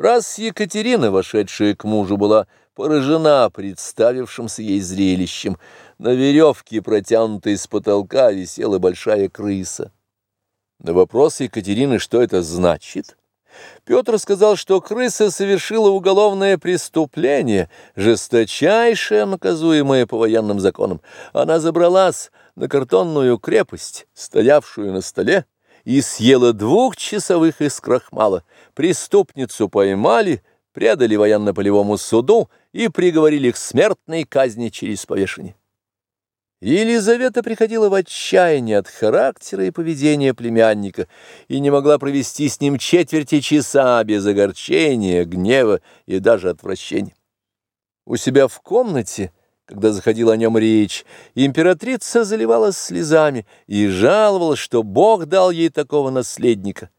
Раз Екатерина, вошедшая к мужу, была поражена представившимся ей зрелищем, на веревке, протянутой с потолка, висела большая крыса. На вопрос Екатерины, что это значит, Петр сказал, что крыса совершила уголовное преступление, жесточайшее, наказуемое по военным законам. Она забралась на картонную крепость, стоявшую на столе, и съела двухчасовых из крахмала. Преступницу поймали, предали военно-полевому суду и приговорили к смертной казни через повешение. Елизавета приходила в отчаяние от характера и поведения племянника и не могла провести с ним четверти часа без огорчения, гнева и даже отвращения. У себя в комнате когда заходила о нем речь, императрица заливалась слезами и жаловалась, что Бог дал ей такого наследника.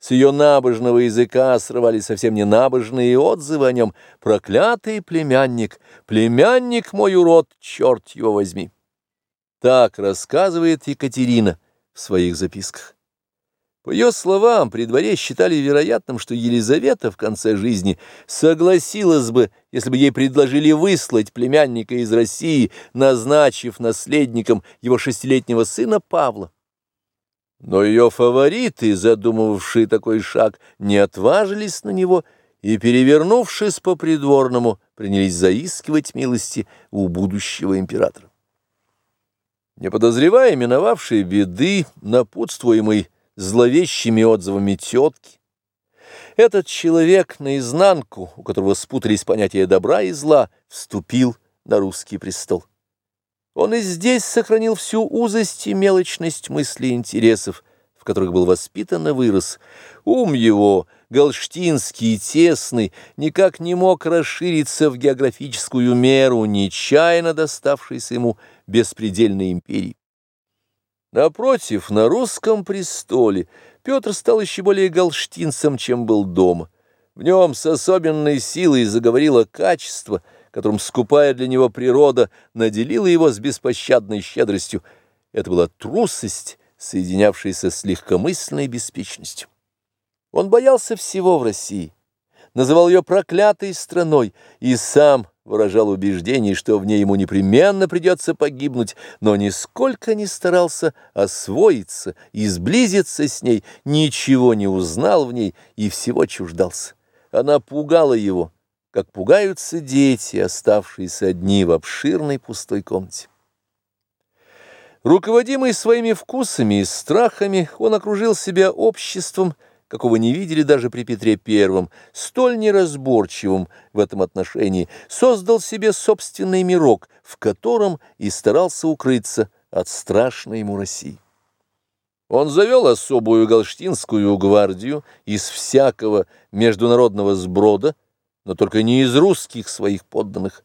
С ее набожного языка срывались совсем не набожные отзывы о нем. «Проклятый племянник! Племянник мой урод, черт его возьми!» Так рассказывает Екатерина в своих записках. По ее словам, при дворе считали вероятным, что Елизавета в конце жизни согласилась бы, если бы ей предложили выслать племянника из России, назначив наследником его шестилетнего сына Павла. Но ее фавориты, задумывавшие такой шаг, не отважились на него и, перевернувшись по придворному, принялись заискивать милости у будущего императора. Не подозревая миновавшей беды, напутствуемый зловещими отзывами тетки. Этот человек наизнанку, у которого спутались понятия добра и зла, вступил на русский престол. Он и здесь сохранил всю узость и мелочность мыслей и интересов, в которых был воспитан и вырос. Ум его, галштинский и тесный, никак не мог расшириться в географическую меру, нечаянно доставшейся ему беспредельной империи. Напротив, на русском престоле Петр стал еще более галштинцем, чем был дома. В нем с особенной силой заговорило качество, которым скупая для него природа наделила его с беспощадной щедростью. Это была трусость, соединявшаяся с легкомысленной беспечностью. Он боялся всего в России, называл ее проклятой страной и сам выражал убеждение, что в ней ему непременно придется погибнуть, но нисколько не старался освоиться и сблизиться с ней, ничего не узнал в ней и всего чуждался. Она пугала его, как пугаются дети, оставшиеся одни в обширной пустой комнате. Руководимый своими вкусами и страхами, он окружил себя обществом, какого не видели даже при Петре I, столь неразборчивым в этом отношении, создал себе собственный мирок, в котором и старался укрыться от страшной ему России. Он завел особую галштинскую гвардию из всякого международного сброда, но только не из русских своих подданных.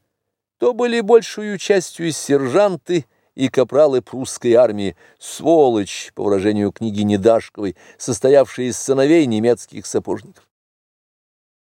То были большую частью сержанты и капралы прусской армии, сволочь, по выражению княгини Дашковой, состоявшие из сыновей немецких сапожников.